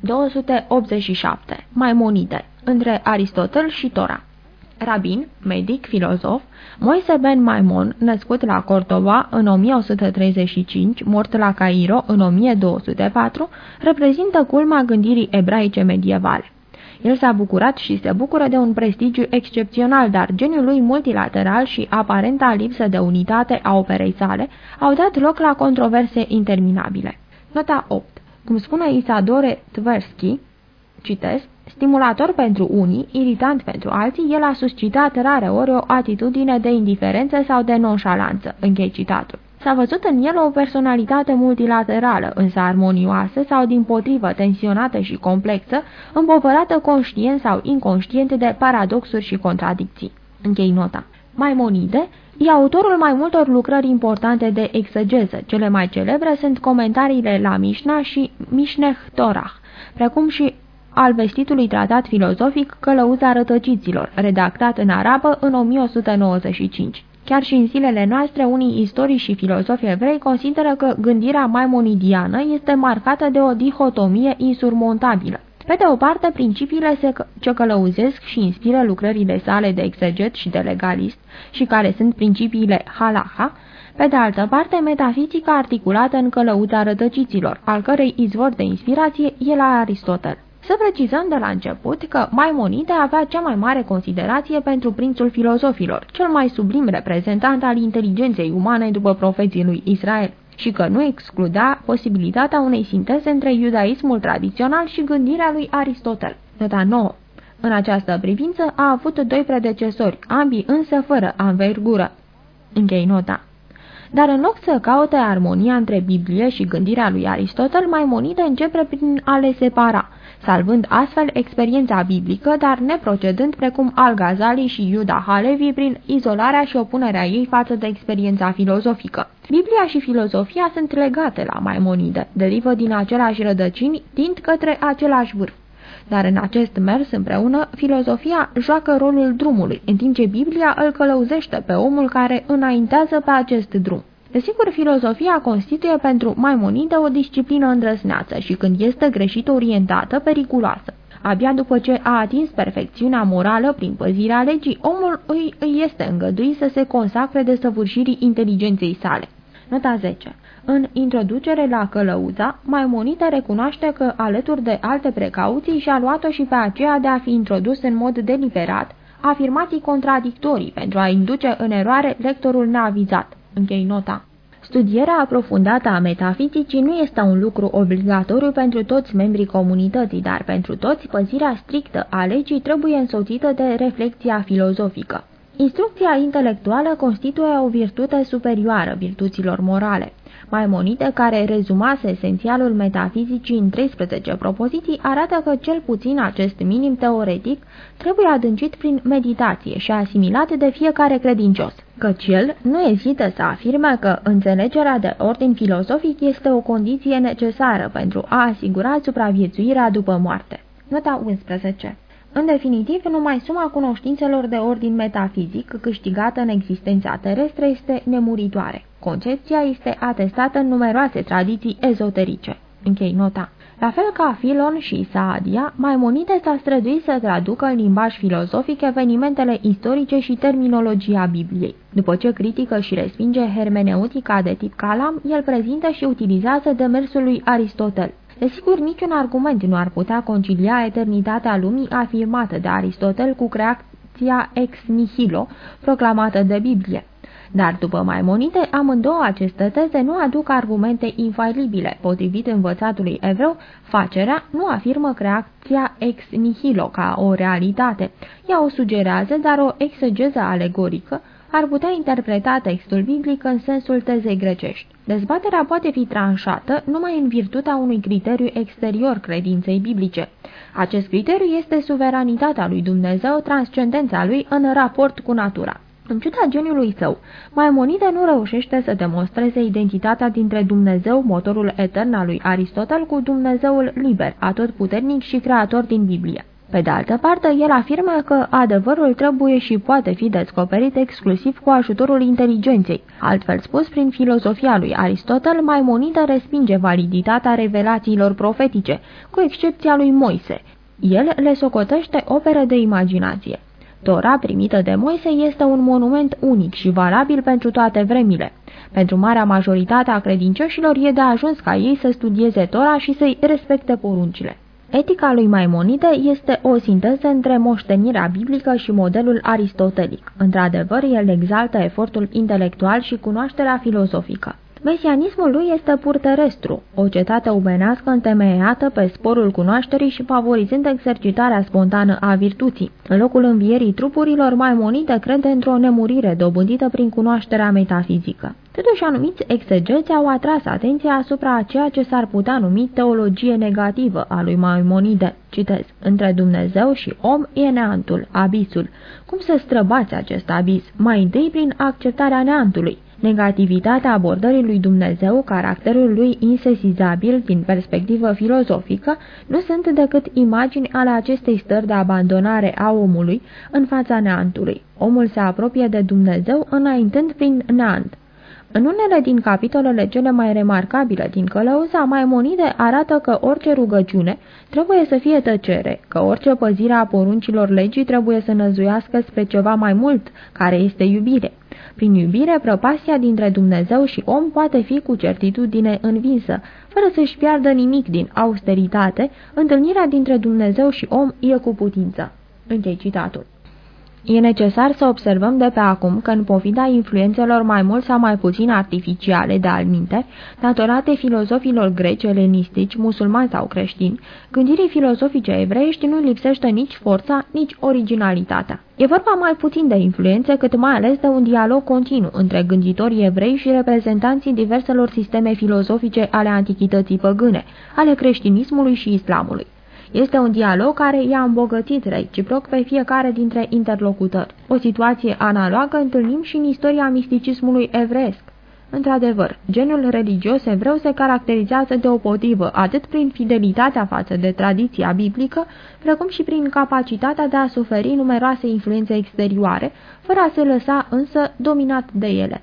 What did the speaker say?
287. Maimonide, între Aristotel și Tora Rabin, medic, filozof, Moise ben Maimon, născut la Cordova în 1135, mort la Cairo în 1204, reprezintă culma gândirii ebraice medievale. El s-a bucurat și se bucură de un prestigiu excepțional, dar geniul lui multilateral și aparenta lipsă de unitate a operei sale au dat loc la controverse interminabile. Nota 8. Cum spune Isadore Tversky, citesc, Stimulator pentru unii, iritant pentru alții, el a suscitat rare ori o atitudine de indiferență sau de nonșalanță. Închei citatul. S-a văzut în el o personalitate multilaterală, însă armonioasă sau din potrivă tensionată și complexă, împovărată conștient sau inconștient de paradoxuri și contradicții. Închei nota. Maimonide e autorul mai multor lucrări importante de exegeză. Cele mai celebre sunt comentariile la Mishnah și Mishneh Torah, precum și al vestitului tratat filozofic Călăuza rătăciților, redactat în arabă în 1195. Chiar și în zilele noastre, unii istorici și filozofi evrei consideră că gândirea maimonidiană este marcată de o dihotomie insurmontabilă. Pe de o parte, principiile se ce călăuzesc și inspiră lucrările sale de exeget și de legalist și care sunt principiile halacha, pe de altă parte, metafizica articulată în călăuza rătăciților, al cărei izvor de inspirație e la Aristotel. Să precizăm de la început că Maimonide avea cea mai mare considerație pentru prințul filozofilor, cel mai sublim reprezentant al inteligenței umane după profeții lui Israel și că nu excluda posibilitatea unei sinteze între iudaismul tradițional și gândirea lui Aristotel. Nota 9. În această privință a avut doi predecesori, ambii însă fără anvergură. Închei nota. Dar în loc să caute armonia între Biblie și gândirea lui Aristotel, Maimonide începe prin a le separa – salvând astfel experiența biblică, dar neprocedând precum Al-Ghazali și Iuda Halevi prin izolarea și opunerea ei față de experiența filozofică. Biblia și filozofia sunt legate la Maimonide, derivă din același rădăcini, tind către același vârf. Dar în acest mers împreună, filozofia joacă rolul drumului, în timp ce Biblia îl călăuzește pe omul care înaintează pe acest drum. Desigur, filozofia constituie pentru Maimonide o disciplină îndrăzneață și când este greșit orientată, periculoasă. Abia după ce a atins perfecțiunea morală prin păzirea legii, omul îi, îi este îngăduit să se consacre de săvârșirii inteligenței sale. Nota 10. În introducere la călăuza, Maimonide recunoaște că, alături de alte precauții, și-a luat-o și pe aceea de a fi introdus în mod deliberat afirmații contradictorii pentru a induce în eroare lectorul neavizat. Închei nota. Studierea aprofundată a metafizicii nu este un lucru obligatoriu pentru toți membrii comunității, dar pentru toți păzirea strictă a legii trebuie însoțită de reflexia filozofică. Instrucția intelectuală constituie o virtute superioară virtuților morale. Maimonide, care rezumase esențialul metafizicii în 13 propoziții, arată că cel puțin acest minim teoretic trebuie adâncit prin meditație și asimilat de fiecare credincios, căci el nu ezită să afirme că înțelegerea de ordin filozofic este o condiție necesară pentru a asigura supraviețuirea după moarte. Nota 11 în definitiv, numai suma cunoștințelor de ordin metafizic câștigată în existența terestră este nemuritoare. Concepția este atestată în numeroase tradiții ezoterice. Închei nota. La fel ca Filon și Saadia, Maimonide s-a străduit să traducă în limbaj filozofic evenimentele istorice și terminologia Bibliei. După ce critică și respinge hermeneutica de tip Calam, el prezintă și utilizează demersul lui Aristotel. Desigur, niciun argument nu ar putea concilia eternitatea lumii afirmată de Aristotel cu creația ex nihilo, proclamată de Biblie. Dar după Maimonide, amândouă aceste teze nu aduc argumente infailibile. Potrivit învățatului evreu, facerea nu afirmă creația ex nihilo ca o realitate. Ea o sugerează, dar o exegeză alegorică ar putea interpreta textul biblic în sensul tezei grecești. Dezbaterea poate fi tranșată numai în virtutea unui criteriu exterior credinței biblice. Acest criteriu este suveranitatea lui Dumnezeu, transcendența lui în raport cu natura. În ciuda geniului său, Maimonide nu reușește să demonstreze identitatea dintre Dumnezeu, motorul etern al lui Aristotel, cu Dumnezeul liber, atotputernic și creator din Biblie. Pe de altă parte, el afirmă că adevărul trebuie și poate fi descoperit exclusiv cu ajutorul inteligenței. Altfel spus, prin filozofia lui Aristotel, Maimonide respinge validitatea revelațiilor profetice, cu excepția lui Moise. El le socotește opere de imaginație. Tora primită de Moise este un monument unic și valabil pentru toate vremile. Pentru marea majoritate a credincioșilor e de ajuns ca ei să studieze Tora și să-i respecte poruncile. Etica lui Maimonide este o sinteză între moștenirea biblică și modelul aristotelic. Într-adevăr, el exaltă efortul intelectual și cunoașterea filozofică. Mesianismul lui este pur terestru, o cetate umenească întemeiată pe sporul cunoașterii și favorizând exercitarea spontană a virtuții. În locul învierii trupurilor, Maimonide crede într-o nemurire dobândită prin cunoașterea metafizică. Totuși, anumiți exegeți au atras atenția asupra a ceea ce s-ar putea numi teologie negativă a lui Maimonide. Citez, între Dumnezeu și om e neantul, abisul. Cum să străbați acest abis? Mai întâi prin acceptarea neantului. Negativitatea abordării lui Dumnezeu, caracterul lui insesizabil din perspectivă filozofică, nu sunt decât imagini ale acestei stări de abandonare a omului în fața neantului. Omul se apropie de Dumnezeu înaintând prin neant. În unele din capitolele cele mai remarcabile din Călăuza, Maimonide arată că orice rugăciune trebuie să fie tăcere, că orice păzire a poruncilor legii trebuie să năzuiască spre ceva mai mult, care este iubire. Prin iubire, prăpastia dintre Dumnezeu și om poate fi cu certitudine învinsă, fără să-și piardă nimic din austeritate, întâlnirea dintre Dumnezeu și om e cu putință. Închei citatul. E necesar să observăm de pe acum că în pofida influențelor mai mult sau mai puțin artificiale de alminte, datorate filozofilor greci, elenistici, musulmani sau creștini, gândirii filozofice evreiești nu lipsește nici forța, nici originalitatea. E vorba mai puțin de influențe, cât mai ales de un dialog continuu între gânditorii evrei și reprezentanții diverselor sisteme filozofice ale antichității păgâne, ale creștinismului și islamului. Este un dialog care i-a îmbogățit reciproc pe fiecare dintre interlocutori. O situație analogă întâlnim și în istoria misticismului evreiesc. Într-adevăr, genul religios evreu se caracterizează deopotrivă atât prin fidelitatea față de tradiția biblică, precum și prin capacitatea de a suferi numeroase influențe exterioare, fără a se lăsa însă dominat de ele.